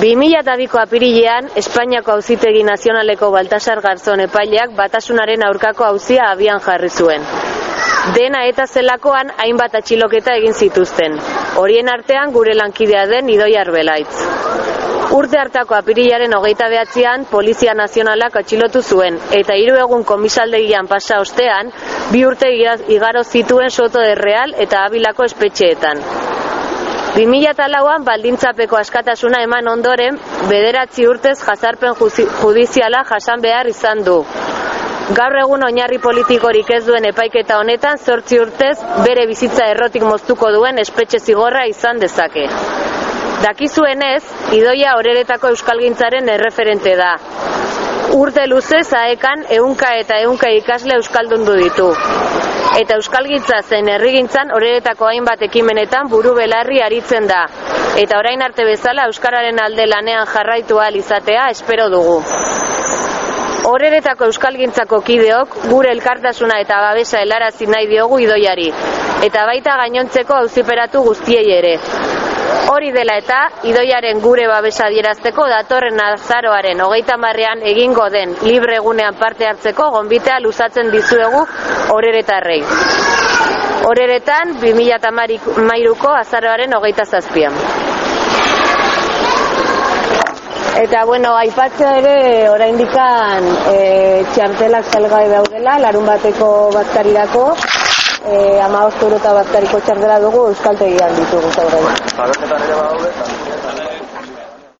2002ko apirilean, Espainiako auzitegi nazionaleko Baltasar Garzon epaileak batasunaren aurkako auzia abian jarri zuen. Dena eta zelakoan hainbat atxiloketa egin zituzten. Horien artean gure lankidea den Idoi Arbelaitz. Urte hartako apirilaren hogeita behatzean, Polizia Nazionalak atxilotu zuen, eta hiru egun komisaldegian pasa ostean, bi urte igaro zituen Soto de Real eta Abilako espetxeetan. 2004an baldintzapeko askatasuna eman ondoren, bederatzi urtez jazarpen judiziala jasan behar izan du. Gaur egun oinarri politikorik ez duen epaiketa honetan, zortzi urtez bere bizitza errotik moztuko duen espetxe zigorra izan dezake. Dakizuenez, idoia horeretako euskalgintzaren erreferente da. Urte luze zaekan ehunka eta ehunka ikasle euskaldundu ditu. Eta euskalgintza zen herrigintzan horeretako hainbat ekimenetan buru belarri aritzen da. Eta orain arte bezala euskararen alde lanean jarraitu ahal izatea espero dugu. Horeretako euskalgintzako kideok gure elkartasuna eta babesa helarazi nahi diogu idoiari. Eta baita gainontzeko auziperatu guztiei ere. Hori dela eta, idoiaren gure babesa dierazteko datorren azaroaren hogeita marrean egingo den libre egunean parte hartzeko gonbitea luzatzen dizuegu horeretarrei. Horeretan, 2008ko azaroaren hogeita zazpian. Eta, bueno, aipatzea ere, oraindikan e, txartelak salgai daudela, larun bateko bazkarirako, e, ama eta bazkariko txartela dugu euskaltegian ditugu zaurren. Ba, ere badaude,